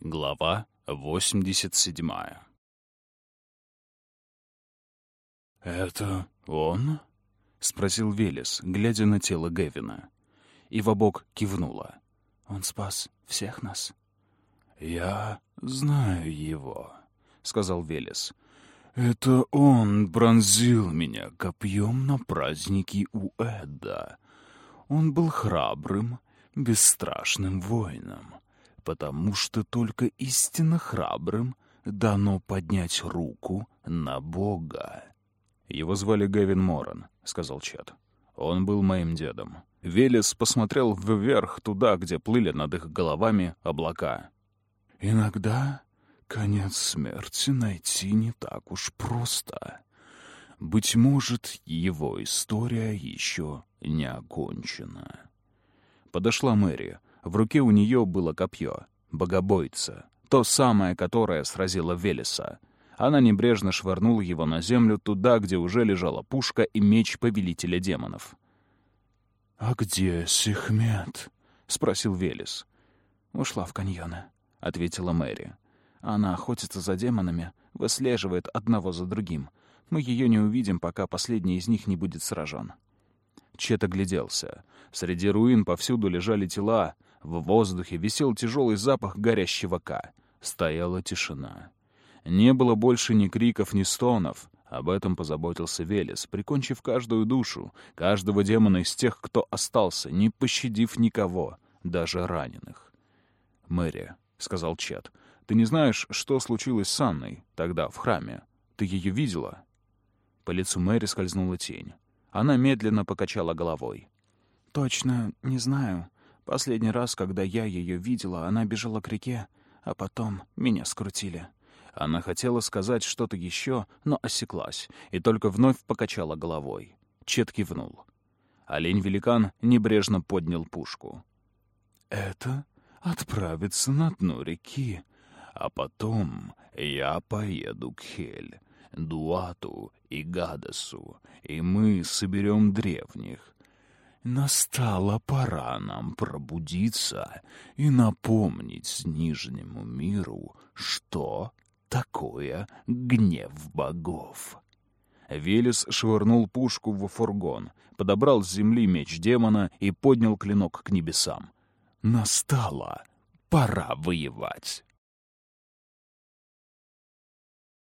Глава 87 «Это он?» — спросил Велес, глядя на тело Гевина. И в обок кивнула. «Он спас всех нас?» «Я знаю его», — сказал Велес. «Это он бронзил меня копьем на празднике у Эда. Он был храбрым, бесстрашным воином, потому что только истинно храбрым дано поднять руку на Бога». «Его звали Гевин Моран», — сказал Чет. «Он был моим дедом». Велес посмотрел вверх, туда, где плыли над их головами облака. «Иногда конец смерти найти не так уж просто. Быть может, его история еще не окончена». Подошла Мэри. В руке у нее было копье, богобойца, то самое, которое сразило Велеса. Она небрежно швырнула его на землю туда, где уже лежала пушка и меч повелителя демонов. «А где Сихмет?» — спросил Велес. «Ушла в каньоны», — ответила Мэри. «Она охотится за демонами, выслеживает одного за другим. Мы ее не увидим, пока последний из них не будет сражен». Чет огляделся. Среди руин повсюду лежали тела. В воздухе висел тяжелый запах горящего ка. Стояла тишина. Не было больше ни криков, ни стонов. Об этом позаботился Велес, прикончив каждую душу, каждого демона из тех, кто остался, не пощадив никого, даже раненых. «Мэри», — сказал Чет, — «ты не знаешь, что случилось с Анной тогда, в храме? Ты ее видела?» По лицу Мэри скользнула тень. Она медленно покачала головой. «Точно не знаю. Последний раз, когда я ее видела, она бежала к реке, а потом меня скрутили». Она хотела сказать что-то еще, но осеклась, и только вновь покачала головой. Чет кивнул. Олень-великан небрежно поднял пушку. «Это отправится на дно реки, а потом я поеду к Хель, Дуату и Гадасу, и мы соберем древних. Настала пора нам пробудиться и напомнить Нижнему миру, что такое гнев богов. Велес швырнул пушку в фургон, подобрал с земли меч демона и поднял клинок к небесам. Настала пора воевать.